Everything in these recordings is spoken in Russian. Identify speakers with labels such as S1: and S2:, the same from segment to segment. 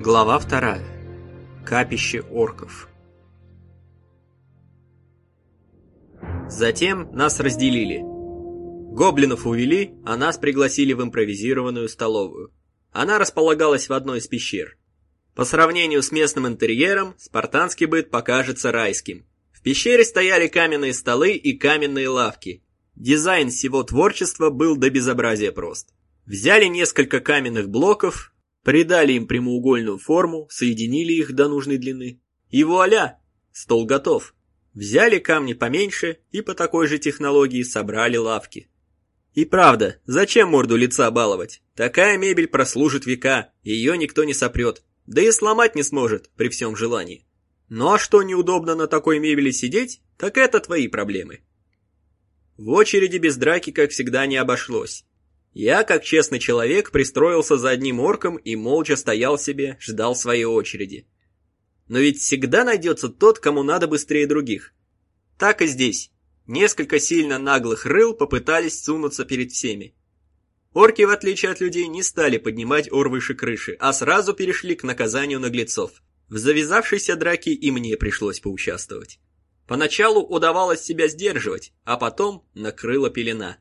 S1: Глава вторая. Капище орков. Затем нас разделили. Гоблинов увели, а нас пригласили в импровизированную столовую. Она располагалась в одной из пещер. По сравнению с местным интерьером, спартанский быт покажется райским. В пещере стояли каменные столы и каменные лавки. Дизайн всего творчества был до безобразия прост. Взяли несколько каменных блоков, придали им прямоугольную форму, соединили их до нужной длины. И вуаля! Стол готов. Взяли камни поменьше и по такой же технологии собрали лавки. И правда, зачем морду лица баловать? Такая мебель прослужит века, ее никто не сопрет. Да и сломать не сможет при всем желании. Ну а что неудобно на такой мебели сидеть, так это твои проблемы. В очереди без драки, как всегда, не обошлось. Я, как честный человек, пристроился за одним орком и молча стоял себе, ждал своей очереди. Но ведь всегда найдется тот, кому надо быстрее других. Так и здесь. Несколько сильно наглых рыл попытались сунуться перед всеми. Орки, в отличие от людей, не стали поднимать ор выше крыши, а сразу перешли к наказанию наглецов. В завязавшейся драке и мне пришлось поучаствовать. Поначалу удавалось себя сдерживать, а потом накрыла пелена.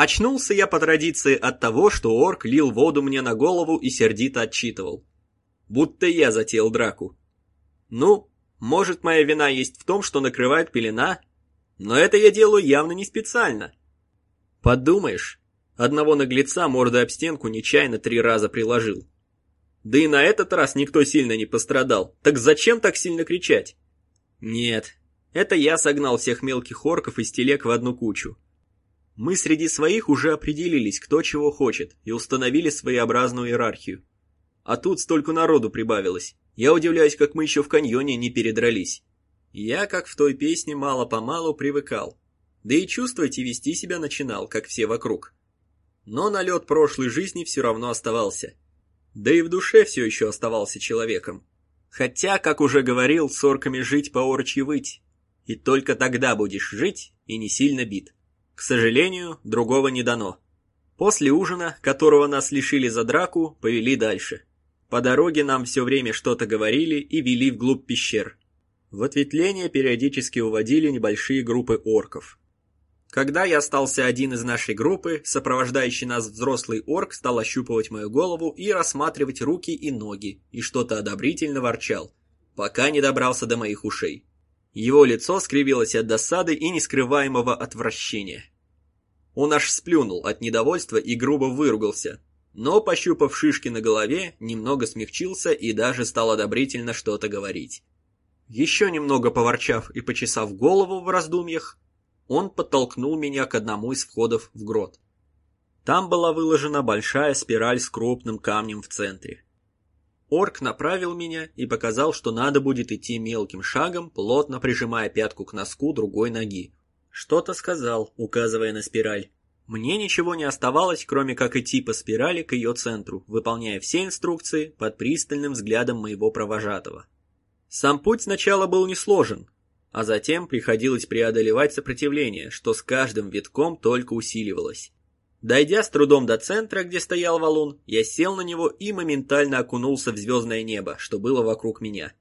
S1: Очнулся я по традиции от того, что орк лил воду мне на голову и сердито отчитывал. Будто я затеял драку. Ну, может, моя вина есть в том, что накрывает пелена, но это я делаю явно не специально. Подумаешь, одного наглеца мордой об стенку нечаянно три раза приложил. Да и на этот раз никто сильно не пострадал, так зачем так сильно кричать? Нет, это я согнал всех мелких орков из телег в одну кучу. Мы среди своих уже определились, кто чего хочет, и установили своеобразную иерархию. А тут столько народу прибавилось. Я удивляюсь, как мы еще в каньоне не передрались. Я, как в той песне, мало-помалу привыкал. Да и чувствовать и вести себя начинал, как все вокруг. Но налет прошлой жизни все равно оставался. Да и в душе все еще оставался человеком. Хотя, как уже говорил, с орками жить по орчи выть. И только тогда будешь жить и не сильно бит. К сожалению, другого не дано. После ужина, которого нас лишили за драку, повели дальше. По дороге нам все время что-то говорили и вели вглубь пещер. В ответвление периодически уводили небольшие группы орков. Когда я остался один из нашей группы, сопровождающий нас взрослый орк стал ощупывать мою голову и рассматривать руки и ноги, и что-то одобрительно ворчал, пока не добрался до моих ушей. Его лицо скривилось от досады и нескрываемого отвращения. Он аж сплюнул от недовольства и грубо выругался, но, пощупав шишки на голове, немного смягчился и даже стал одобрительно что-то говорить. Еще немного поворчав и почесав голову в раздумьях, он подтолкнул меня к одному из входов в грот. Там была выложена большая спираль с крупным камнем в центре. Орк направил меня и показал, что надо будет идти мелким шагом, плотно прижимая пятку к носку другой ноги. Что-то сказал, указывая на спираль. Мне ничего не оставалось, кроме как идти по спирали к ее центру, выполняя все инструкции под пристальным взглядом моего провожатого. Сам путь сначала был несложен, а затем приходилось преодолевать сопротивление, что с каждым витком только усиливалось. Дойдя с трудом до центра, где стоял валун, я сел на него и моментально окунулся в звездное небо, что было вокруг меня.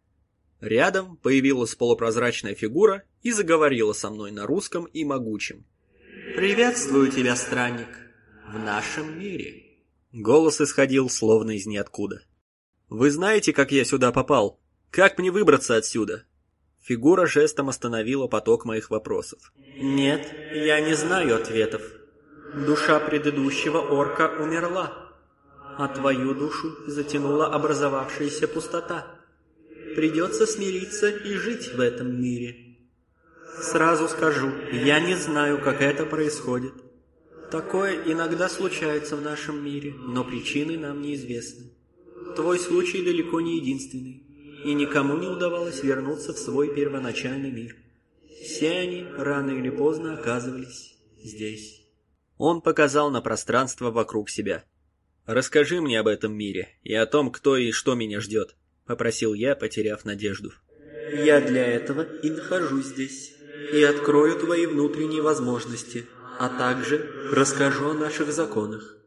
S1: Рядом появилась полупрозрачная фигура и заговорила со мной на русском и могучем. «Приветствую тебя, странник, в нашем мире». Голос исходил словно из ниоткуда. «Вы знаете, как я сюда попал? Как мне выбраться отсюда?» Фигура жестом остановила поток моих вопросов. «Нет, я не знаю ответов. Душа предыдущего орка умерла, а твою душу затянула образовавшаяся пустота. Придется смириться и жить в этом мире. Сразу скажу, я не знаю, как это происходит. Такое иногда случается в нашем мире, но причины нам неизвестны. Твой случай далеко не единственный, и никому не удавалось вернуться в свой первоначальный мир. Все они рано или поздно оказывались здесь. Он показал на пространство вокруг себя. «Расскажи мне об этом мире и о том, кто и что меня ждет», — попросил я, потеряв надежду. «Я для этого и нахожусь здесь, и открою твои внутренние возможности, а также расскажу о наших законах.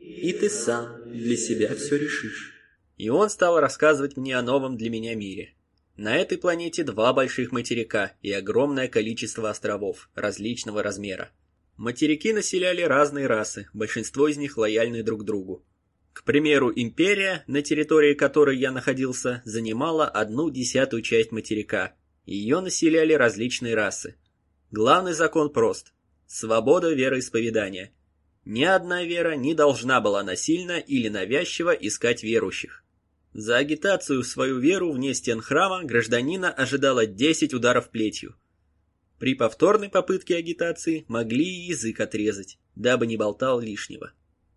S1: И ты сам для себя все решишь». И он стал рассказывать мне о новом для меня мире. На этой планете два больших материка и огромное количество островов различного размера. Материки населяли разные расы, большинство из них лояльны друг другу. К примеру, империя, на территории которой я находился, занимала одну десятую часть материка. Ее населяли различные расы. Главный закон прост – свобода вероисповедания. Ни одна вера не должна была насильно или навязчиво искать верующих. За агитацию в свою веру вне стен храма гражданина ожидало 10 ударов плетью. При повторной попытке агитации могли и язык отрезать, дабы не болтал лишнего.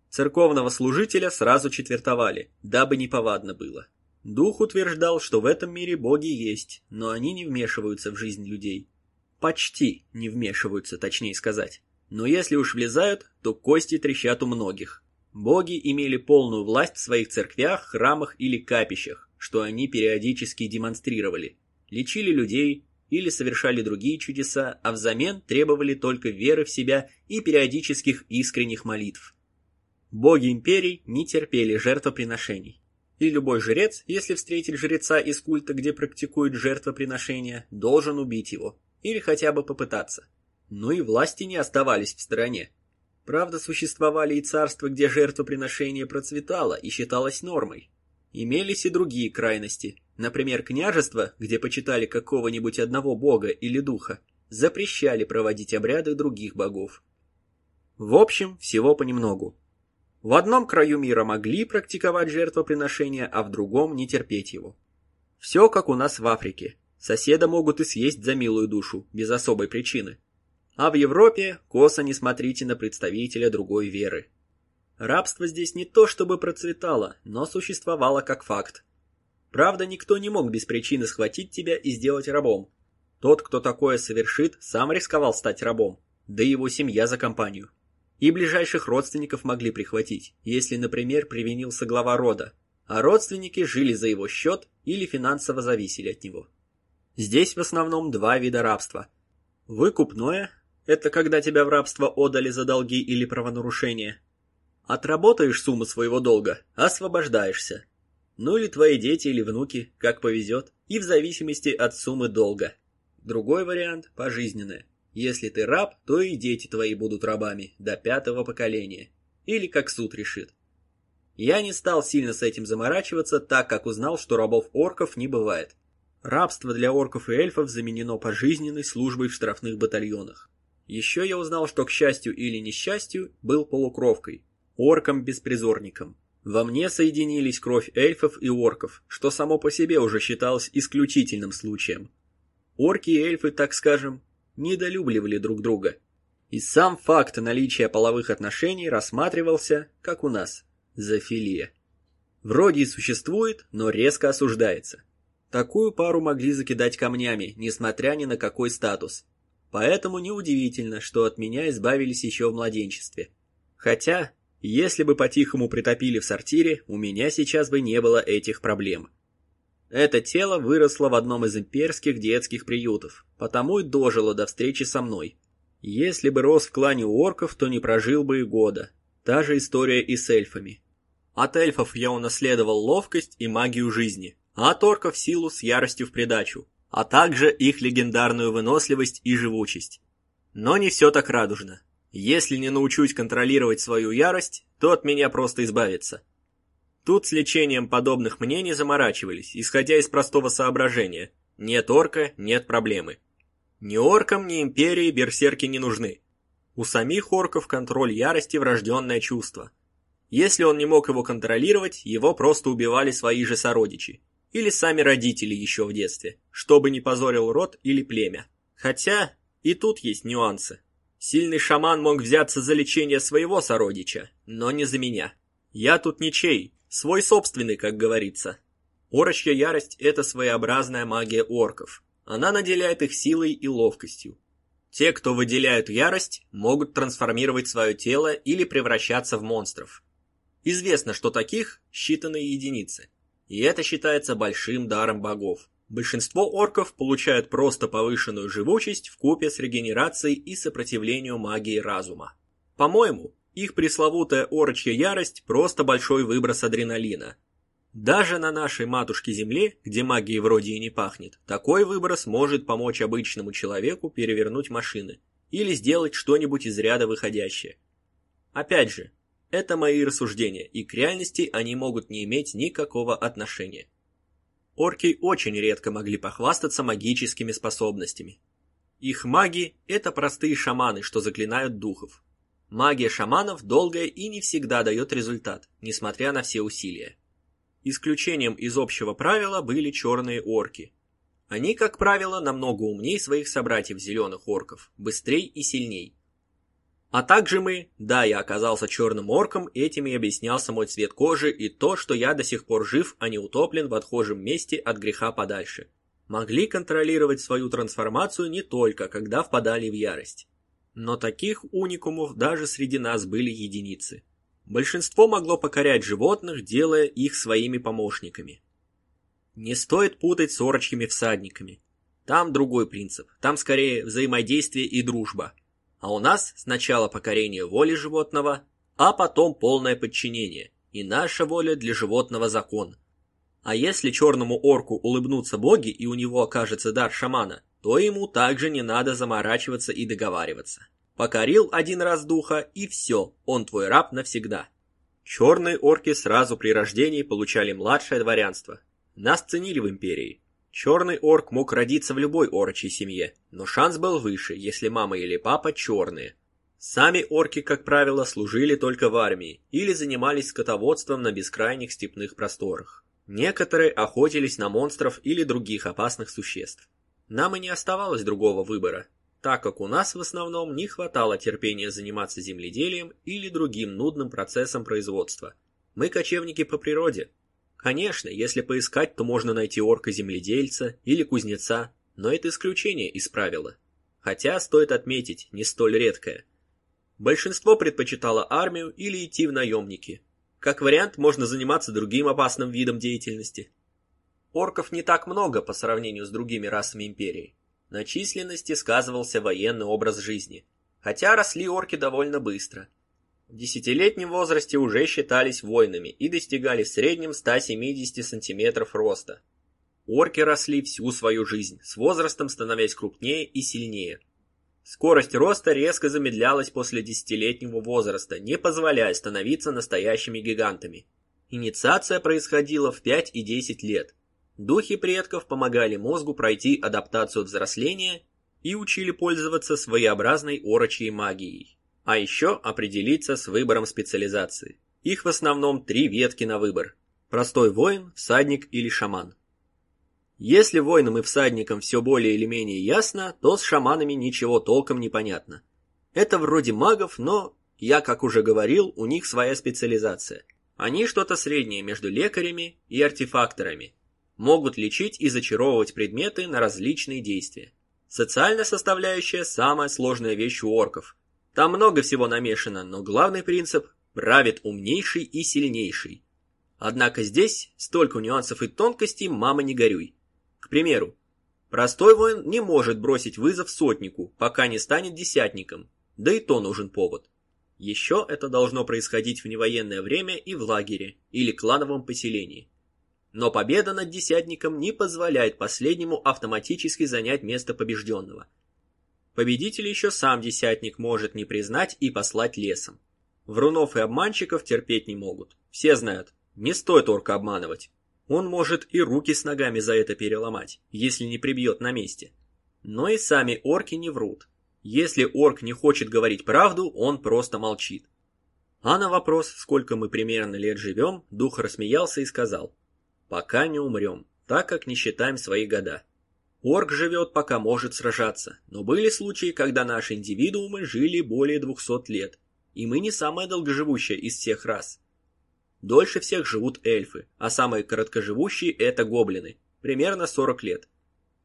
S1: Церковного служителя сразу четвертовали, дабы не повадно было. Дух утверждал, что в этом мире боги есть, но они не вмешиваются в жизнь людей. Почти не вмешиваются, точнее сказать. Но если уж влезают, то кости трещат у многих. Боги имели полную власть в своих церквях, храмах или капищах, что они периодически демонстрировали. Лечили людей или совершали другие чудеса, а взамен требовали только веры в себя и периодических искренних молитв. Боги империй не терпели жертвоприношений. И любой жрец, если встретит жреца из культа, где практикуют жертвоприношения, должен убить его, или хотя бы попытаться. Но и власти не оставались в стороне. Правда, существовали и царства, где жертвоприношение процветало и считалось нормой. Имелись и другие крайности. Например, княжества, где почитали какого-нибудь одного бога или духа, запрещали проводить обряды других богов. В общем, всего понемногу. В одном краю мира могли практиковать жертвоприношение, а в другом не терпеть его. Все как у нас в Африке. Соседа могут и съесть за милую душу, без особой причины. А в Европе косо не смотрите на представителя другой веры. Рабство здесь не то чтобы процветало, но существовало как факт. Правда, никто не мог без причины схватить тебя и сделать рабом. Тот, кто такое совершит, сам рисковал стать рабом, да и его семья за компанию. И ближайших родственников могли прихватить, если, например, привинился глава рода, а родственники жили за его счет или финансово зависели от него. Здесь в основном два вида рабства. Выкупное – это когда тебя в рабство отдали за долги или правонарушения. Отработаешь сумму своего долга – освобождаешься. Ну или твои дети или внуки, как повезет, и в зависимости от суммы долга. Другой вариант – пожизненное. Если ты раб, то и дети твои будут рабами до пятого поколения. Или как суд решит. Я не стал сильно с этим заморачиваться, так как узнал, что рабов-орков не бывает. Рабство для орков и эльфов заменено пожизненной службой в штрафных батальонах. Еще я узнал, что, к счастью или несчастью, был полукровкой, орком-беспризорником. Во мне соединились кровь эльфов и орков, что само по себе уже считалось исключительным случаем. Орки и эльфы, так скажем, недолюбливали друг друга. И сам факт наличия половых отношений рассматривался, как у нас, зоофилия. Вроде и существует, но резко осуждается. Такую пару могли закидать камнями, несмотря ни на какой статус. Поэтому неудивительно, что от меня избавились еще в младенчестве. Хотя, если бы по-тихому притопили в сортире, у меня сейчас бы не было этих проблем. Это тело выросло в одном из имперских детских приютов, потому и дожило до встречи со мной. Если бы рос в клане орков, то не прожил бы и года. Та же история и с эльфами. От эльфов я унаследовал ловкость и магию жизни а торков силу с яростью в придачу, а также их легендарную выносливость и живучесть. Но не все так радужно. Если не научусь контролировать свою ярость, то от меня просто избавиться. Тут с лечением подобных мне не заморачивались, исходя из простого соображения. Нет орка, нет проблемы. Ни оркам, ни империи берсерки не нужны. У самих орков контроль ярости – врожденное чувство. Если он не мог его контролировать, его просто убивали свои же сородичи или сами родители еще в детстве, чтобы не позорил род или племя. Хотя и тут есть нюансы. Сильный шаман мог взяться за лечение своего сородича, но не за меня. Я тут ничей, свой собственный, как говорится. Орочья ярость – это своеобразная магия орков. Она наделяет их силой и ловкостью. Те, кто выделяют ярость, могут трансформировать свое тело или превращаться в монстров. Известно, что таких считанные единицы – и это считается большим даром богов. Большинство орков получают просто повышенную живучесть в купе с регенерацией и сопротивлением магии разума. По-моему, их пресловутая орочья ярость – просто большой выброс адреналина. Даже на нашей матушке-земле, где магии вроде и не пахнет, такой выброс может помочь обычному человеку перевернуть машины или сделать что-нибудь из ряда выходящее. Опять же, это мои рассуждения, и к реальности они могут не иметь никакого отношения. Орки очень редко могли похвастаться магическими способностями. Их маги – это простые шаманы, что заклинают духов. Магия шаманов долгая и не всегда дает результат, несмотря на все усилия. Исключением из общего правила были черные орки. Они, как правило, намного умнее своих собратьев зеленых орков, быстрей и сильней. А также мы, да, я оказался черным орком, этим и объяснялся мой цвет кожи и то, что я до сих пор жив, а не утоплен в отхожем месте от греха подальше. Могли контролировать свою трансформацию не только, когда впадали в ярость. Но таких уникумов даже среди нас были единицы. Большинство могло покорять животных, делая их своими помощниками. Не стоит путать с орочьими всадниками. Там другой принцип, там скорее взаимодействие и дружба – а у нас сначала покорение воли животного, а потом полное подчинение, и наша воля для животного закон. А если черному орку улыбнутся боги и у него окажется дар шамана, то ему также не надо заморачиваться и договариваться. Покорил один раз духа, и все, он твой раб навсегда. Черные орки сразу при рождении получали младшее дворянство. Нас ценили в империи, Черный орк мог родиться в любой орочей семье, но шанс был выше, если мама или папа черные. Сами орки, как правило, служили только в армии или занимались скотоводством на бескрайних степных просторах. Некоторые охотились на монстров или других опасных существ. Нам и не оставалось другого выбора, так как у нас в основном не хватало терпения заниматься земледелием или другим нудным процессом производства. Мы кочевники по природе, Конечно, если поискать, то можно найти орка-земледельца или кузнеца, но это исключение из правила. Хотя, стоит отметить, не столь редкое. Большинство предпочитало армию или идти в наемники. Как вариант, можно заниматься другим опасным видом деятельности. Орков не так много по сравнению с другими расами империи. На численности сказывался военный образ жизни. Хотя росли орки довольно быстро – в десятилетнем возрасте уже считались воинами и достигали в среднем 170 сантиметров роста. Орки росли всю свою жизнь, с возрастом становясь крупнее и сильнее. Скорость роста резко замедлялась после десятилетнего возраста, не позволяя становиться настоящими гигантами. Инициация происходила в 5 и 10 лет. Духи предков помогали мозгу пройти адаптацию взросления и учили пользоваться своеобразной орочьей магией. А еще определиться с выбором специализации. Их в основном три ветки на выбор. Простой воин, всадник или шаман. Если воинам и всадникам все более или менее ясно, то с шаманами ничего толком не понятно. Это вроде магов, но, я как уже говорил, у них своя специализация. Они что-то среднее между лекарями и артефакторами. Могут лечить и зачаровывать предметы на различные действия. Социальная составляющая – самая сложная вещь у орков – там много всего намешано, но главный принцип – правит умнейший и сильнейший. Однако здесь столько нюансов и тонкостей, мама не горюй. К примеру, простой воин не может бросить вызов сотнику, пока не станет десятником, да и то нужен повод. Еще это должно происходить в невоенное время и в лагере или клановом поселении. Но победа над десятником не позволяет последнему автоматически занять место побежденного – Победитель еще сам десятник может не признать и послать лесом. Врунов и обманщиков терпеть не могут. Все знают, не стоит орка обманывать. Он может и руки с ногами за это переломать, если не прибьет на месте. Но и сами орки не врут. Если орк не хочет говорить правду, он просто молчит. А на вопрос, сколько мы примерно лет живем, дух рассмеялся и сказал, «Пока не умрем, так как не считаем свои года». Орк живет, пока может сражаться, но были случаи, когда наши индивидуумы жили более 200 лет, и мы не самая долгоживущая из всех рас. Дольше всех живут эльфы, а самые короткоживущие это гоблины, примерно 40 лет.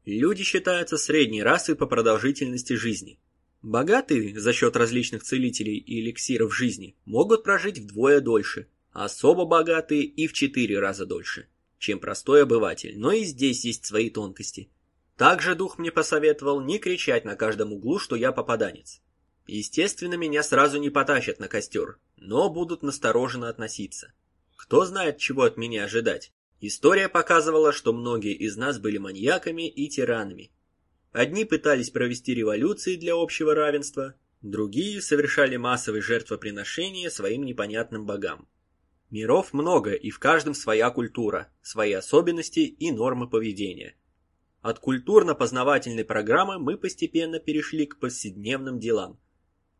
S1: Люди считаются средней расой по продолжительности жизни. Богатые за счет различных целителей и эликсиров жизни могут прожить вдвое дольше, а особо богатые и в четыре раза дольше, чем простой обыватель, но и здесь есть свои тонкости – также дух мне посоветовал не кричать на каждом углу, что я попаданец. Естественно, меня сразу не потащат на костер, но будут настороженно относиться. Кто знает, чего от меня ожидать. История показывала, что многие из нас были маньяками и тиранами. Одни пытались провести революции для общего равенства, другие совершали массовые жертвоприношения своим непонятным богам. Миров много, и в каждом своя культура, свои особенности и нормы поведения. От культурно-познавательной программы мы постепенно перешли к повседневным делам.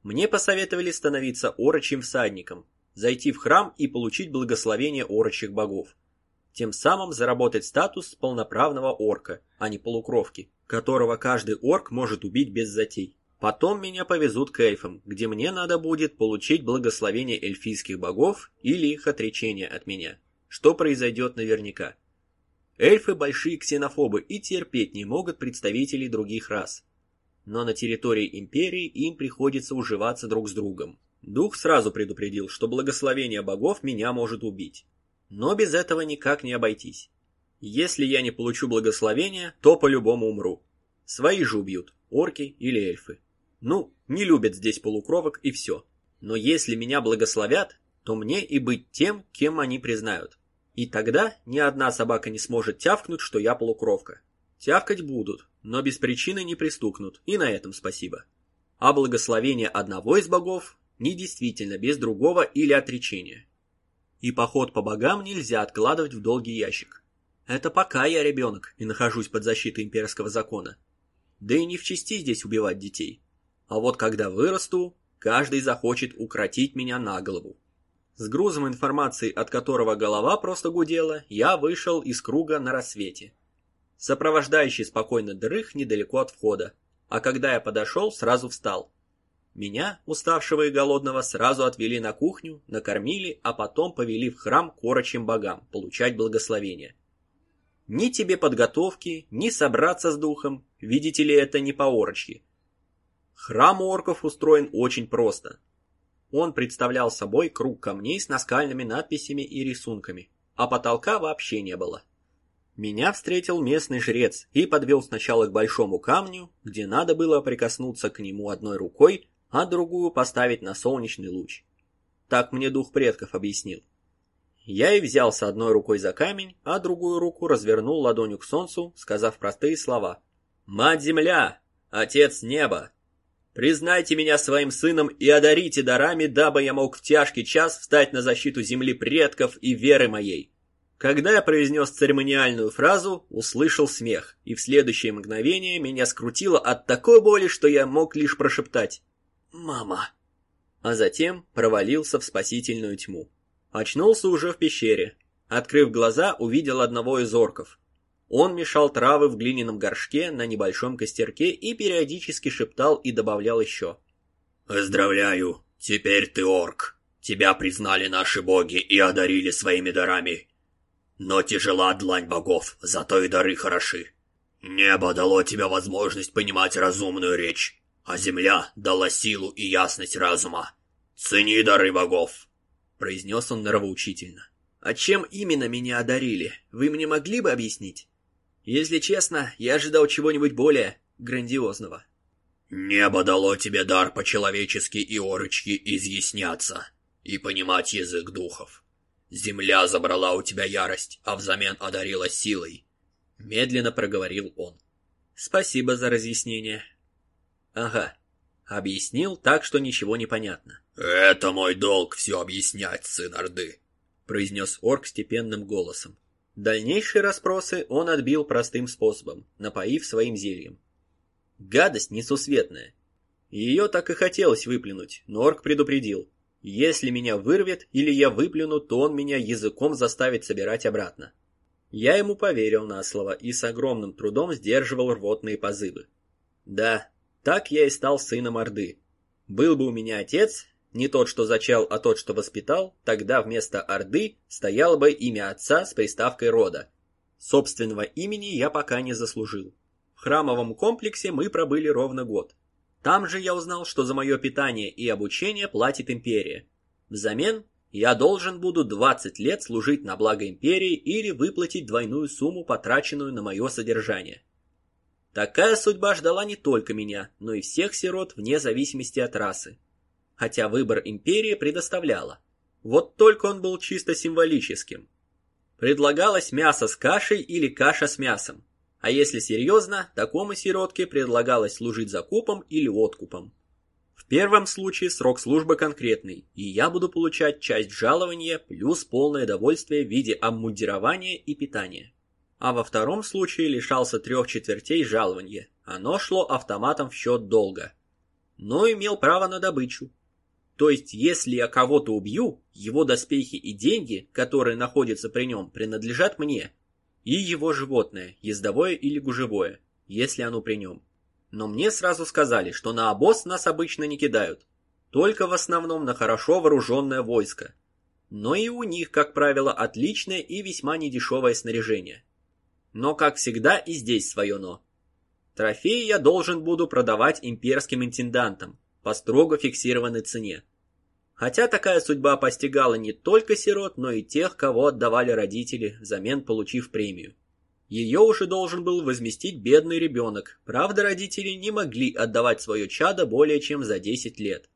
S1: Мне посоветовали становиться орочим всадником, зайти в храм и получить благословение орочих богов. Тем самым заработать статус полноправного орка, а не полукровки, которого каждый орк может убить без затей. Потом меня повезут к эльфам, где мне надо будет получить благословение эльфийских богов или их отречение от меня, что произойдет наверняка. Эльфы большие ксенофобы и терпеть не могут представителей других рас. Но на территории империи им приходится уживаться друг с другом. Дух сразу предупредил, что благословение богов меня может убить. Но без этого никак не обойтись. Если я не получу благословения, то по-любому умру. Свои же убьют, орки или эльфы. Ну, не любят здесь полукровок и все. Но если меня благословят, то мне и быть тем, кем они признают. И тогда ни одна собака не сможет тявкнуть, что я полукровка. Тявкать будут, но без причины не пристукнут, и на этом спасибо. А благословение одного из богов не действительно без другого или отречения. И поход по богам нельзя откладывать в долгий ящик. Это пока я ребенок и нахожусь под защитой имперского закона. Да и не в чести здесь убивать детей. А вот когда вырасту, каждый захочет укротить меня на голову. С грузом информации, от которого голова просто гудела, я вышел из круга на рассвете. Сопровождающий спокойно дрых недалеко от входа, а когда я подошел, сразу встал. Меня, уставшего и голодного, сразу отвели на кухню, накормили, а потом повели в храм к орочим богам, получать благословение. Ни тебе подготовки, ни собраться с духом, видите ли, это не по-орочьи. Храм у орков устроен очень просто. Он представлял собой круг камней с наскальными надписями и рисунками, а потолка вообще не было. Меня встретил местный жрец и подвел сначала к большому камню, где надо было прикоснуться к нему одной рукой, а другую поставить на солнечный луч. Так мне дух предков объяснил. Я и взялся одной рукой за камень, а другую руку развернул ладонью к солнцу, сказав простые слова. «Мать-Земля! Отец Неба! Признайте меня своим сыном и одарите дарами, дабы я мог в тяжкий час встать на защиту земли предков и веры моей. Когда я произнес церемониальную фразу, услышал смех, и в следующее мгновение меня скрутило от такой боли, что я мог лишь прошептать «Мама!», а затем провалился в спасительную тьму. Очнулся уже в пещере. Открыв глаза, увидел одного из орков. Он мешал травы в глиняном горшке на небольшом костерке и периодически шептал и добавлял еще. «Поздравляю, теперь ты орк. Тебя признали наши боги и одарили своими дарами. Но тяжела длань богов, зато и дары хороши. Небо дало тебе возможность понимать разумную речь, а земля дала силу и ясность разума. Цени дары богов!» произнес он нравоучительно. «А чем именно меня одарили? Вы мне могли бы объяснить?» Если честно, я ожидал чего-нибудь более грандиозного. Небо дало тебе дар по-человечески и орочки изъясняться и понимать язык духов. Земля забрала у тебя ярость, а взамен одарила силой. Медленно проговорил он. Спасибо за разъяснение. Ага, объяснил так, что ничего не понятно. Это мой долг все объяснять, сын Орды, произнес орк степенным голосом. Дальнейшие расспросы он отбил простым способом, напоив своим зельем. Гадость несусветная. Ее так и хотелось выплюнуть, но орк предупредил. Если меня вырвет или я выплюну, то он меня языком заставит собирать обратно. Я ему поверил на слово и с огромным трудом сдерживал рвотные позывы. Да, так я и стал сыном Орды. Был бы у меня отец, не тот, что зачал, а тот, что воспитал, тогда вместо Орды стояло бы имя отца с приставкой рода. Собственного имени я пока не заслужил. В храмовом комплексе мы пробыли ровно год. Там же я узнал, что за мое питание и обучение платит империя. Взамен я должен буду 20 лет служить на благо империи или выплатить двойную сумму, потраченную на мое содержание. Такая судьба ждала не только меня, но и всех сирот вне зависимости от расы хотя выбор империи предоставляла. Вот только он был чисто символическим. Предлагалось мясо с кашей или каша с мясом. А если серьезно, такому сиротке предлагалось служить закупом или откупом. В первом случае срок службы конкретный, и я буду получать часть жалования плюс полное довольствие в виде обмундирования и питания. А во втором случае лишался трех четвертей жалования. Оно шло автоматом в счет долга. Но имел право на добычу. То есть, если я кого-то убью, его доспехи и деньги, которые находятся при нем, принадлежат мне. И его животное, ездовое или гужевое, если оно при нем. Но мне сразу сказали, что на обоз нас обычно не кидают. Только в основном на хорошо вооруженное войско. Но и у них, как правило, отличное и весьма недешевое снаряжение. Но, как всегда, и здесь свое «но». Трофеи я должен буду продавать имперским интендантам, по строго фиксированной цене. Хотя такая судьба постигала не только сирот, но и тех, кого отдавали родители, взамен получив премию. Ее уже должен был возместить бедный ребенок, правда родители не могли отдавать свое чадо более чем за 10 лет.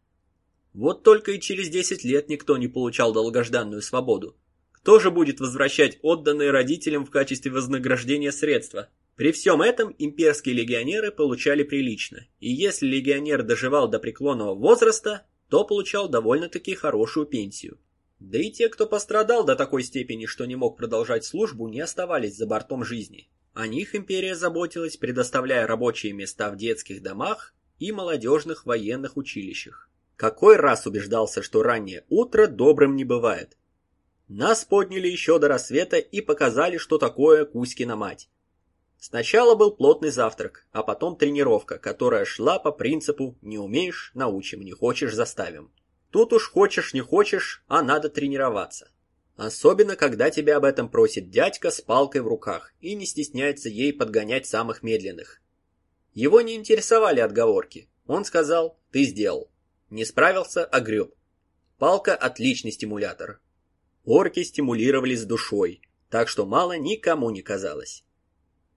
S1: Вот только и через 10 лет никто не получал долгожданную свободу. Кто же будет возвращать отданные родителям в качестве вознаграждения средства? При всем этом имперские легионеры получали прилично, и если легионер доживал до преклонного возраста, то получал довольно-таки хорошую пенсию. Да и те, кто пострадал до такой степени, что не мог продолжать службу, не оставались за бортом жизни. О них империя заботилась, предоставляя рабочие места в детских домах и молодежных военных училищах. Какой раз убеждался, что раннее утро добрым не бывает. Нас подняли еще до рассвета и показали, что такое Кузькина мать. Сначала был плотный завтрак, а потом тренировка, которая шла по принципу «не умеешь – научим, не хочешь – заставим». Тут уж хочешь не хочешь, а надо тренироваться. Особенно, когда тебя об этом просит дядька с палкой в руках и не стесняется ей подгонять самых медленных. Его не интересовали отговорки. Он сказал «ты сделал». Не справился – огреб. Палка – отличный стимулятор. Орки стимулировались душой, так что мало никому не казалось.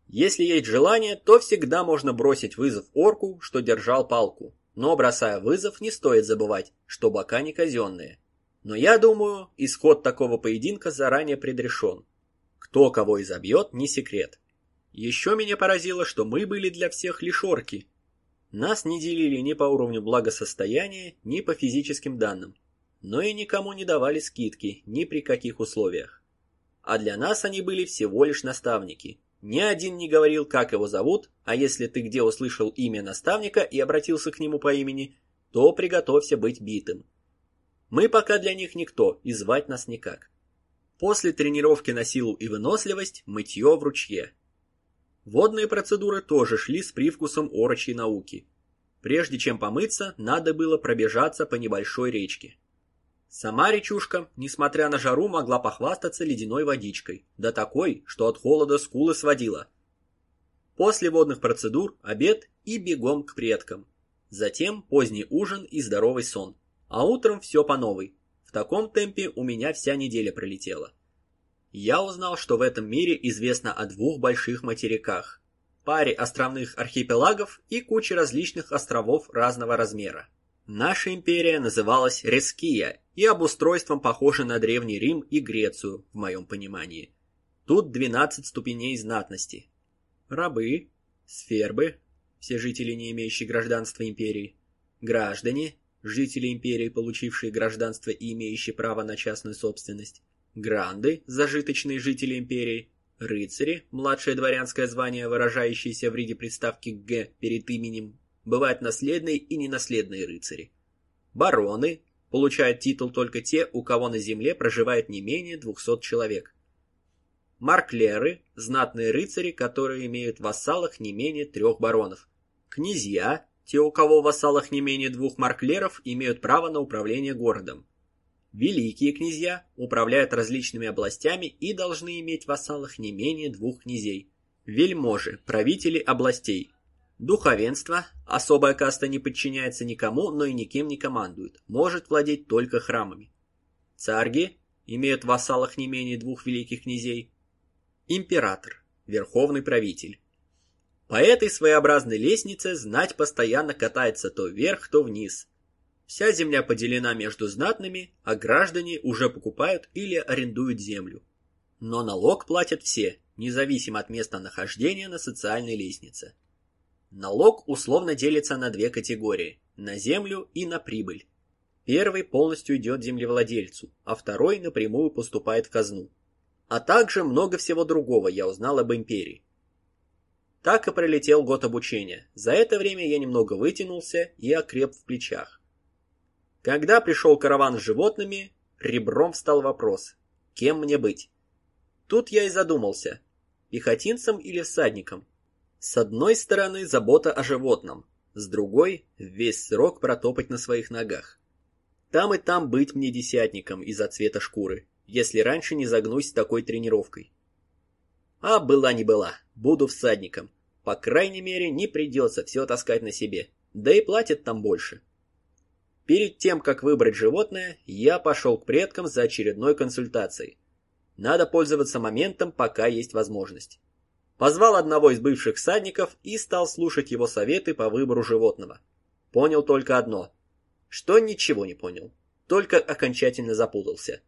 S1: Если есть желание, то всегда можно бросить вызов орку, что держал палку. Но бросая вызов, не стоит забывать, что бока не казенные. Но я думаю, исход такого поединка заранее предрешен. Кто кого изобьет, не секрет. Еще меня поразило, что мы были для всех лишь орки. Нас не делили ни по уровню благосостояния, ни по физическим данным. Но и никому не давали скидки, ни при каких условиях. А для нас они были всего лишь наставники – ни один не говорил, как его зовут, а если ты где услышал имя наставника и обратился к нему по имени, то приготовься быть битым. Мы пока для них никто, и звать нас никак. После тренировки на силу и выносливость мытье в ручье. Водные процедуры тоже шли с привкусом орочьей науки. Прежде чем помыться, надо было пробежаться по небольшой речке. Сама речушка, несмотря на жару, могла похвастаться ледяной водичкой, да такой, что от холода скулы сводила. После водных процедур обед и бегом к предкам. Затем поздний ужин и здоровый сон. А утром все по новой. В таком темпе у меня вся неделя пролетела. Я узнал, что в этом мире известно о двух больших материках, паре островных архипелагов и куче различных островов разного размера. Наша империя называлась Реския и обустройством похожа на Древний Рим и Грецию, в моем понимании. Тут 12 ступеней знатности. Рабы, сфербы, все жители, не имеющие гражданства империи, граждане, жители империи, получившие гражданство и имеющие право на частную собственность, гранды, зажиточные жители империи, рыцари, младшее дворянское звание, выражающееся в виде приставки «г» перед именем бывают наследные и ненаследные рыцари. Бароны получают титул только те, у кого на земле проживает не менее 200 человек. Марклеры – знатные рыцари, которые имеют в вассалах не менее трех баронов. Князья – те, у кого в вассалах не менее двух марклеров, имеют право на управление городом. Великие князья управляют различными областями и должны иметь в вассалах не менее двух князей. Вельможи – правители областей, Духовенство, особая каста не подчиняется никому, но и никем не командует, может владеть только храмами. Царги имеют в вассалах не менее двух великих князей. Император, верховный правитель. По этой своеобразной лестнице знать постоянно катается то вверх, то вниз. Вся земля поделена между знатными, а граждане уже покупают или арендуют землю. Но налог платят все, независимо от места нахождения на социальной лестнице. Налог условно делится на две категории – на землю и на прибыль. Первый полностью идет землевладельцу, а второй напрямую поступает в казну. А также много всего другого я узнал об империи. Так и пролетел год обучения. За это время я немного вытянулся и окреп в плечах. Когда пришел караван с животными, ребром встал вопрос, кем мне быть? Тут я и задумался, пехотинцем или всадником. С одной стороны, забота о животном, с другой — весь срок протопать на своих ногах. Там и там быть мне десятником из-за цвета шкуры, если раньше не загнусь такой тренировкой. А была не была, буду всадником. По крайней мере, не придется все таскать на себе, да и платят там больше. Перед тем, как выбрать животное, я пошел к предкам за очередной консультацией. Надо пользоваться моментом, пока есть возможность. Позвал одного из бывших всадников и стал слушать его советы по выбору животного. Понял только одно, что ничего не понял, только окончательно запутался.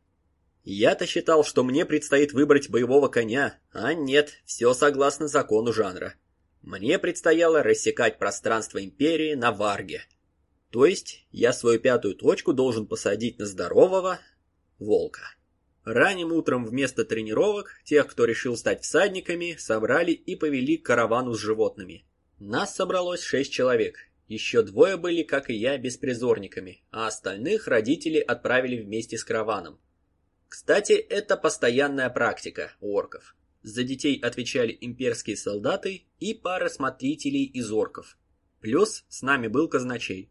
S1: Я-то считал, что мне предстоит выбрать боевого коня, а нет, все согласно закону жанра. Мне предстояло рассекать пространство империи на Варге. То есть я свою пятую точку должен посадить на здорового волка. Ранним утром вместо тренировок тех, кто решил стать всадниками, собрали и повели к каравану с животными. Нас собралось шесть человек. Еще двое были, как и я, беспризорниками, а остальных родители отправили вместе с караваном. Кстати, это постоянная практика у орков. За детей отвечали имперские солдаты и пара смотрителей из орков. Плюс с нами был казначей.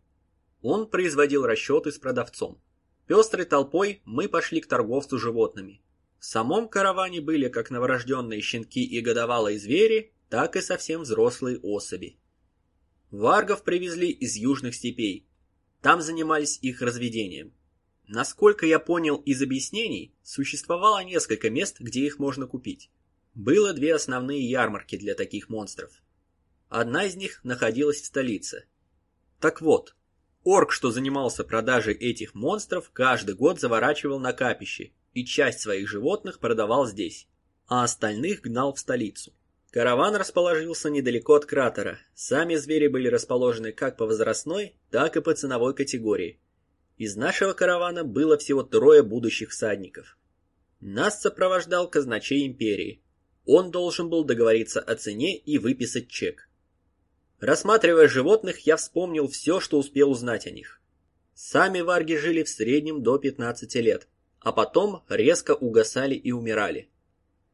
S1: Он производил расчеты с продавцом. Пестрой толпой мы пошли к торговцу животными. В самом караване были как новорожденные щенки и годовалые звери, так и совсем взрослые особи. Варгов привезли из южных степей. Там занимались их разведением. Насколько я понял из объяснений, существовало несколько мест, где их можно купить. Было две основные ярмарки для таких монстров. Одна из них находилась в столице. Так вот, орк, что занимался продажей этих монстров, каждый год заворачивал на капище и часть своих животных продавал здесь, а остальных гнал в столицу. Караван расположился недалеко от кратера. Сами звери были расположены как по возрастной, так и по ценовой категории. Из нашего каравана было всего трое будущих всадников. Нас сопровождал казначей империи. Он должен был договориться о цене и выписать чек. Рассматривая животных, я вспомнил все, что успел узнать о них. Сами варги жили в среднем до 15 лет, а потом резко угасали и умирали.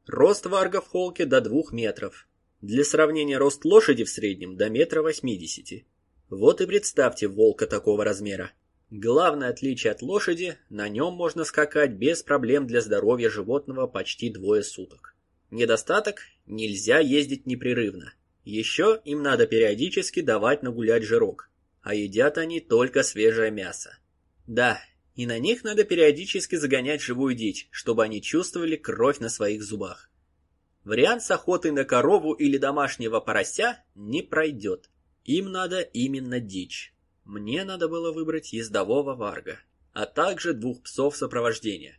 S1: Рост варга в холке до двух метров. Для сравнения, рост лошади в среднем до метра восьмидесяти. Вот и представьте волка такого размера. Главное отличие от лошади – на нем можно скакать без проблем для здоровья животного почти двое суток. Недостаток – нельзя ездить непрерывно. Еще им надо периодически давать нагулять жирок, а едят они только свежее мясо. Да, и на них надо периодически загонять живую дичь, чтобы они чувствовали кровь на своих зубах. Вариант с охотой на корову или домашнего порося не пройдет. Им надо именно дичь. Мне надо было выбрать ездового варга, а также двух псов сопровождения.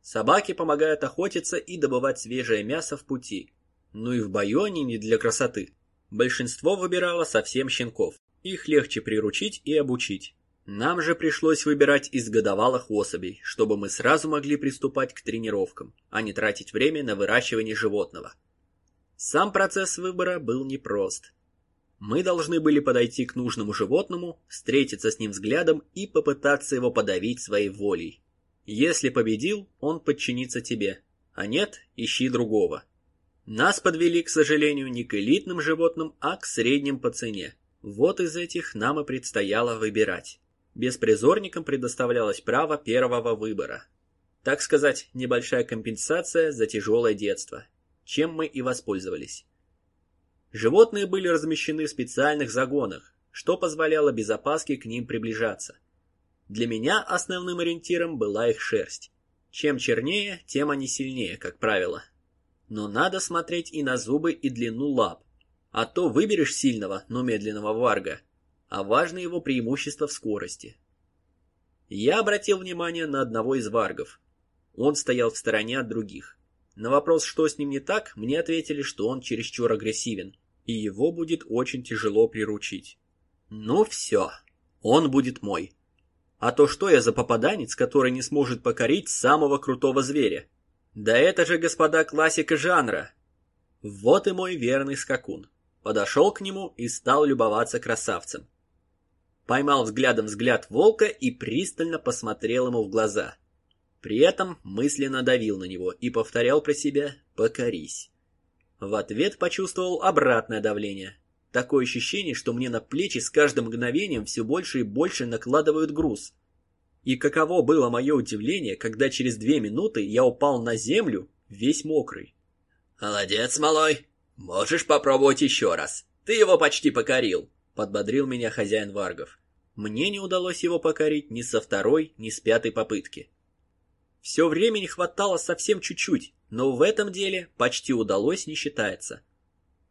S1: Собаки помогают охотиться и добывать свежее мясо в пути. Ну и в бою они не для красоты. Большинство выбирало совсем щенков. Их легче приручить и обучить. Нам же пришлось выбирать из годовалых особей, чтобы мы сразу могли приступать к тренировкам, а не тратить время на выращивание животного. Сам процесс выбора был непрост. Мы должны были подойти к нужному животному, встретиться с ним взглядом и попытаться его подавить своей волей. Если победил, он подчинится тебе, а нет, ищи другого. Нас подвели, к сожалению, не к элитным животным, а к средним по цене. Вот из этих нам и предстояло выбирать. Беспризорникам предоставлялось право первого выбора. Так сказать, небольшая компенсация за тяжелое детство, чем мы и воспользовались. Животные были размещены в специальных загонах, что позволяло без опаски к ним приближаться. Для меня основным ориентиром была их шерсть. Чем чернее, тем они сильнее, как правило. Но надо смотреть и на зубы, и длину лап. А то выберешь сильного, но медленного варга, а важно его преимущество в скорости. Я обратил внимание на одного из варгов. Он стоял в стороне от других. На вопрос, что с ним не так, мне ответили, что он чересчур агрессивен, и его будет очень тяжело приручить. Ну все, он будет мой. А то что я за попаданец, который не сможет покорить самого крутого зверя? Да это же, господа, классика жанра. Вот и мой верный скакун. Подошел к нему и стал любоваться красавцем. Поймал взглядом взгляд волка и пристально посмотрел ему в глаза. При этом мысленно давил на него и повторял про себя «покорись». В ответ почувствовал обратное давление. Такое ощущение, что мне на плечи с каждым мгновением все больше и больше накладывают груз. И каково было мое удивление, когда через две минуты я упал на землю, весь мокрый.
S2: «Молодец, малой! Можешь попробовать еще раз. Ты его почти покорил», — подбодрил меня хозяин Варгов.
S1: Мне не удалось его покорить ни со второй, ни с пятой попытки. Все времени хватало совсем чуть-чуть, но в этом деле почти удалось не считается.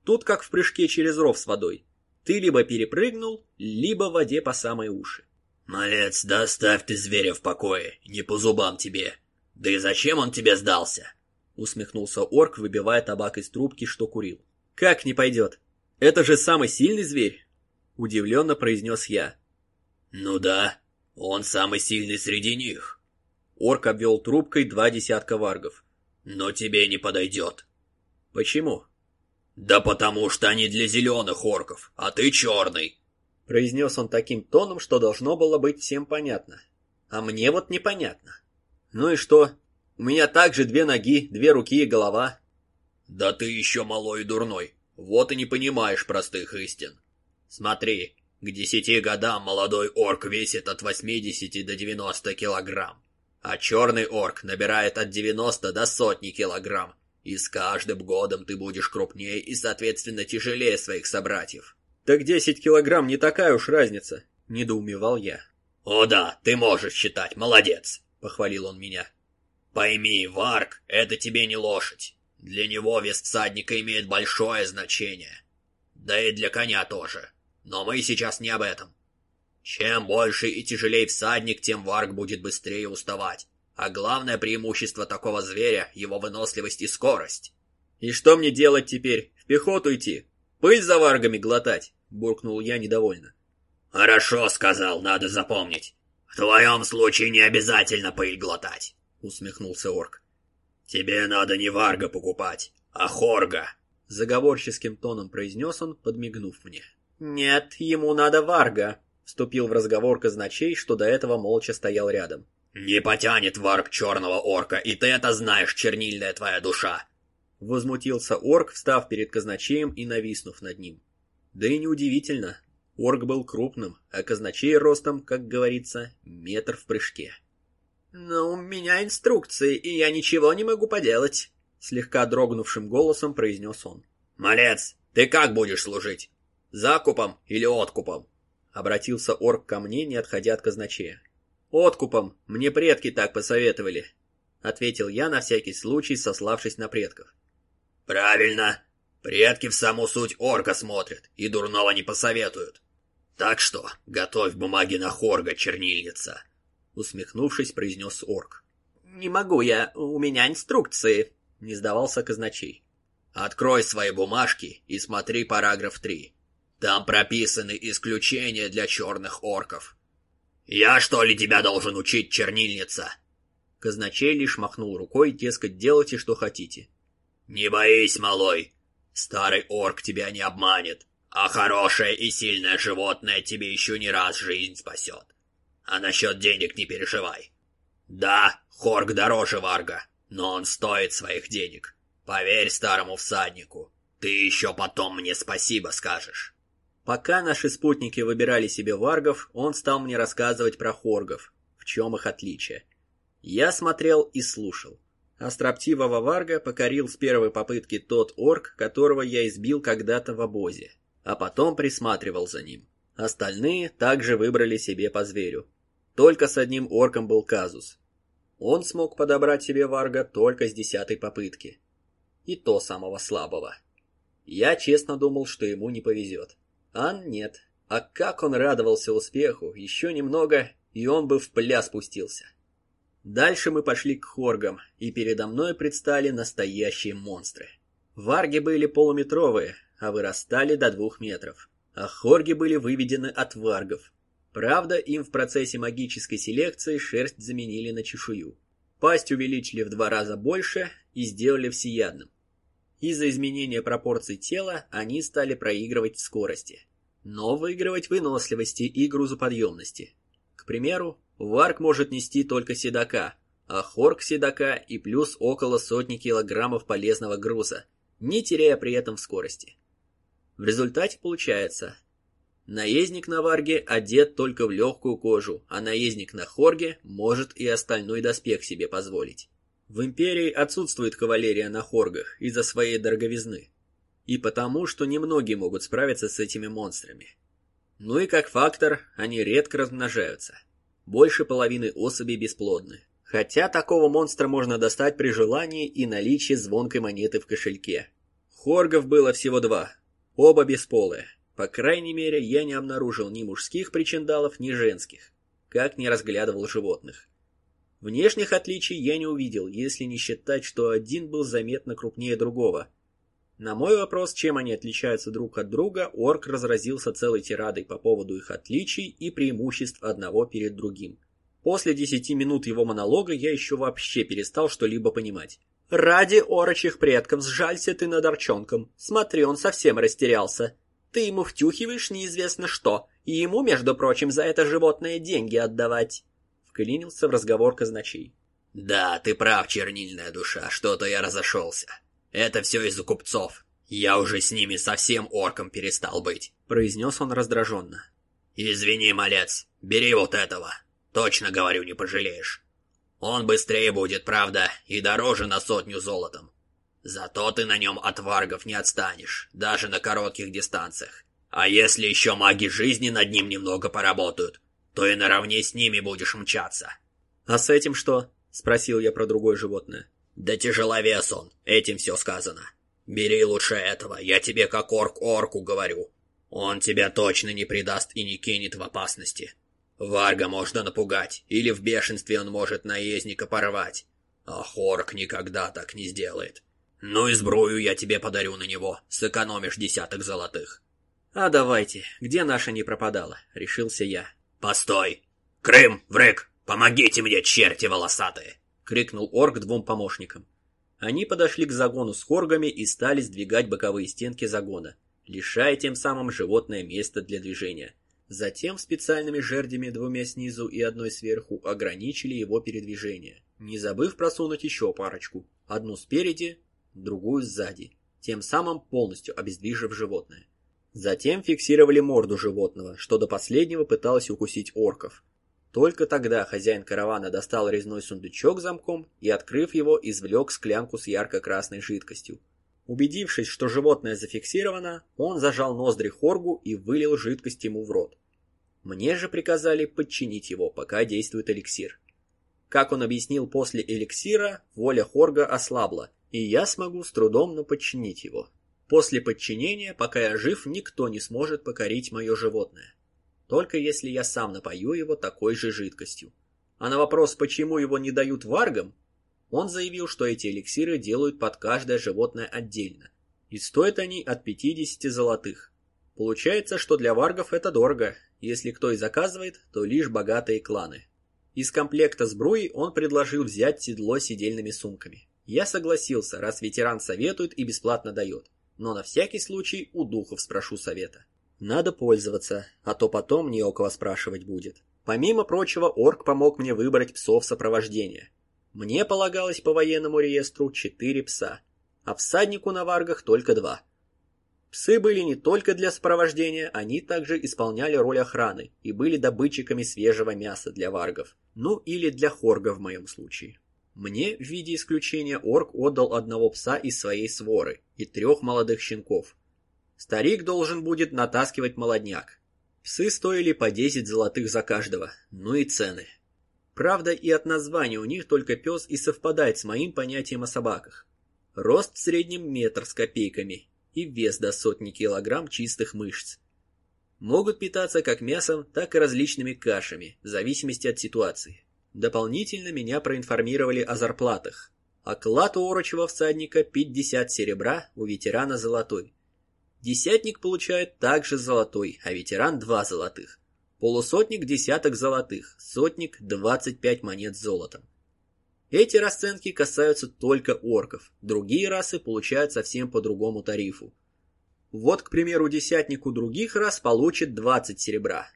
S1: Тут как в прыжке через ров с водой. Ты либо перепрыгнул, либо в воде по самые уши.
S2: «Малец, да оставь ты зверя в покое, не по зубам тебе. Да и зачем он тебе сдался?»
S1: Усмехнулся орк, выбивая табак из трубки, что курил. «Как не пойдет? Это же самый сильный зверь!» Удивленно произнес я.
S2: «Ну да, он самый сильный среди них.
S1: Орк обвел трубкой два десятка варгов.
S2: «Но тебе не подойдет».
S1: «Почему?»
S2: «Да потому что они для зеленых орков, а ты черный», —
S1: произнес он таким тоном, что должно было быть всем понятно. А мне вот непонятно. «Ну и что? У меня также две ноги, две руки и голова».
S2: «Да ты еще малой и дурной, вот и не понимаешь простых истин. Смотри, к десяти годам молодой орк весит от 80 до 90 килограмм а черный орк набирает от 90 до сотни килограмм, и с каждым годом ты будешь крупнее и, соответственно, тяжелее своих собратьев.
S1: Так 10 килограмм не такая уж разница, недоумевал я.
S2: О да, ты можешь считать, молодец, похвалил он меня. Пойми, Варк, это тебе не лошадь. Для него вес всадника имеет большое значение. Да и для коня тоже. Но мы сейчас не об этом. Чем больше и тяжелее всадник, тем варг будет быстрее уставать. А главное преимущество такого зверя — его выносливость и скорость.
S1: «И что мне делать теперь? В пехоту идти? Пыль за варгами глотать?» — буркнул я недовольно.
S2: «Хорошо, — сказал, — надо запомнить. В твоем случае не обязательно пыль глотать», — усмехнулся орк. «Тебе надо не варга покупать, а хорга», —
S1: заговорческим тоном произнес он, подмигнув мне. «Нет, ему надо варга», Вступил в разговор казначей, что до этого молча стоял рядом.
S2: «Не потянет варк черного орка, и ты это знаешь, чернильная твоя душа!»
S1: Возмутился орк, встав перед казначеем и нависнув над ним. Да и неудивительно. Орк был крупным, а казначей ростом, как говорится, метр в прыжке.
S3: «Но у меня инструкции, и я ничего не могу поделать», — слегка дрогнувшим голосом произнес он.
S2: «Малец, ты как будешь служить? Закупом или откупом?»
S1: Обратился орк ко мне, не отходя от казначея. «Откупом, мне предки так посоветовали», — ответил я на всякий случай, сославшись на предков.
S2: «Правильно. Предки в саму суть орка смотрят и дурного не посоветуют. Так что готовь бумаги на хорга, чернильница», — усмехнувшись, произнес орк.
S3: «Не могу я, у меня инструкции», — не сдавался казначей.
S2: «Открой свои бумажки и смотри параграф 3. Там прописаны исключения для черных орков. Я что ли тебя должен учить, чернильница?
S1: Казначей лишь махнул рукой, дескать, делайте, что хотите.
S2: Не боись, малой. Старый орк тебя не обманет, а хорошее и сильное животное тебе еще не раз жизнь спасет. А насчет денег не переживай. Да, хорк дороже варга, но он стоит своих денег. Поверь старому всаднику, ты еще потом мне спасибо скажешь.
S1: Пока наши спутники выбирали себе варгов, он стал мне рассказывать про хоргов, в чем их отличие. Я смотрел и слушал. А варга покорил с первой попытки тот орк, которого я избил когда-то в обозе, а потом присматривал за ним. Остальные также выбрали себе по зверю. Только с одним орком был казус. Он смог подобрать себе варга только с десятой попытки. И то самого слабого. Я честно думал, что ему не повезет. Ан нет. А как он радовался успеху, еще немного, и он бы в пляс спустился.
S3: Дальше мы пошли к хоргам, и передо мной предстали настоящие монстры. Варги были полуметровые, а вырастали до двух метров. А хорги были выведены от варгов. Правда, им в процессе магической селекции шерсть заменили на чешую. Пасть увеличили в два раза больше и сделали всеядным. Из-за изменения пропорций тела они стали проигрывать в скорости, но выигрывать выносливости и грузоподъемности. К примеру, варк может нести только седока, а хорк седока и плюс около сотни килограммов полезного груза, не теряя при этом в скорости. В результате получается, наездник на варге одет только в легкую кожу, а наездник на хорге может и остальной доспех себе позволить. В империи отсутствует кавалерия на хоргах из-за своей дороговизны. И потому, что немногие могут справиться с этими монстрами. Ну и как фактор, они редко размножаются. Больше половины особей бесплодны. Хотя такого монстра можно достать при желании и наличии звонкой монеты в кошельке. Хоргов было всего два. Оба бесполые. По крайней мере, я не обнаружил ни мужских причиндалов, ни женских. Как не разглядывал животных. Внешних отличий я не увидел, если не считать, что один был заметно крупнее другого. На мой вопрос, чем они отличаются друг от друга, орк разразился целой тирадой по поводу их отличий и преимуществ одного перед другим. После десяти минут его монолога я еще вообще перестал что-либо понимать. «Ради орочих предков сжалься ты над Арчонком. Смотри, он совсем растерялся. Ты ему втюхиваешь неизвестно что, и ему, между прочим, за это животное деньги отдавать» вклинился в разговор казначей.
S2: «Да, ты прав, чернильная душа, что-то я разошелся. Это все из-за купцов. Я уже с ними совсем орком перестал быть», —
S3: произнес он раздраженно.
S2: «Извини, малец, бери вот этого. Точно говорю, не пожалеешь. Он быстрее будет, правда, и дороже на сотню золотом. Зато ты на нем от варгов не отстанешь, даже на коротких дистанциях. А если еще маги жизни над ним немного поработают, то и наравне с ними будешь мчаться.
S3: А с этим что? Спросил я про другое животное.
S2: Да тяжеловес он, этим все сказано. Бери лучше этого, я тебе как орк орку говорю. Он тебя точно не предаст и не кинет в опасности. Варга можно напугать, или в бешенстве он может наездника порвать. А Хорк никогда так не сделает. Ну и сбрую я тебе подарю на него, сэкономишь десяток золотых.
S3: А давайте, где наша не пропадала, решился я.
S2: «Постой! Крым, Врык, помогите мне, черти волосатые!»
S3: — крикнул орк двум помощникам. Они подошли к загону с хоргами и стали сдвигать боковые стенки загона, лишая тем самым животное место для движения. Затем специальными жердями, двумя снизу и одной сверху, ограничили его передвижение, не забыв просунуть еще парочку, одну спереди, другую сзади, тем самым полностью обездвижив животное. Затем фиксировали морду животного, что до последнего пыталось укусить орков. Только тогда хозяин каравана достал резной сундучок замком и, открыв его, извлек склянку с ярко-красной жидкостью. Убедившись, что животное зафиксировано, он зажал ноздри Хоргу и вылил жидкость ему в рот. Мне же приказали подчинить его, пока действует эликсир. Как он объяснил после эликсира, воля Хорга ослабла, и я смогу с трудом, но подчинить его. После подчинения, пока я жив, никто не сможет покорить мое животное. Только если я сам напою его такой же жидкостью. А на вопрос, почему его не дают варгам, он заявил, что эти эликсиры делают под каждое животное отдельно. И стоят они от 50 золотых. Получается, что для варгов это дорого. Если кто и заказывает, то лишь богатые кланы. Из комплекта сбруи он предложил взять седло с сидельными сумками. Я согласился, раз ветеран советует и бесплатно дает но на всякий случай у духов спрошу совета. Надо пользоваться, а то потом не у кого спрашивать будет. Помимо прочего, орк помог мне выбрать псов сопровождения. Мне полагалось по военному реестру четыре пса, а всаднику на варгах только два. Псы были не только для сопровождения, они также исполняли роль охраны и были добытчиками свежего мяса для варгов, ну или для хорга в моем случае. Мне, в виде исключения, орк отдал одного пса из своей своры и трех молодых щенков. Старик должен будет натаскивать молодняк. Псы стоили по 10 золотых за каждого, ну и цены. Правда, и от названия у них только пес и совпадает с моим понятием о собаках. Рост в среднем метр с копейками и вес до сотни килограмм чистых мышц. Могут питаться как мясом, так и различными кашами, в зависимости от ситуации. Дополнительно меня проинформировали о зарплатах. Оклад у орочего всадника 50 серебра, у ветерана золотой. Десятник получает также золотой, а ветеран два золотых. Полусотник десяток золотых, сотник 25 монет золотом. Эти расценки касаются только орков, другие расы получают совсем по другому тарифу. Вот, к примеру, десятнику других рас получит 20 серебра.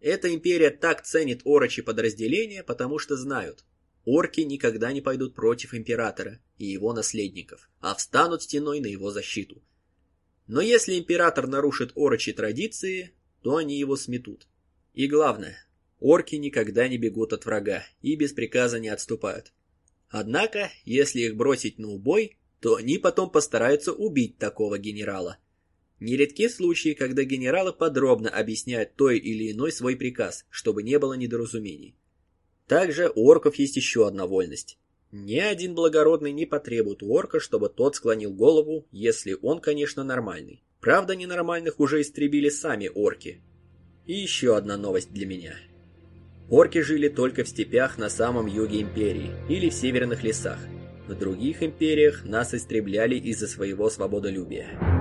S3: Эта империя так ценит орочи подразделения, потому что знают, орки никогда не пойдут против императора и его наследников, а встанут стеной на его защиту. Но если император нарушит орочи традиции, то они его сметут. И главное, орки никогда не бегут от врага и без приказа не отступают. Однако, если их бросить на убой, то они потом постараются убить такого генерала. Нередки случаи, когда генералы подробно объясняют той или иной свой приказ, чтобы не было недоразумений. Также у орков есть еще одна вольность. Ни один благородный не потребует у орка, чтобы тот склонил голову, если он, конечно, нормальный. Правда, ненормальных уже истребили сами орки. И еще одна новость для меня. Орки жили только в степях на самом юге империи или в северных лесах. В других империях нас истребляли из-за своего свободолюбия.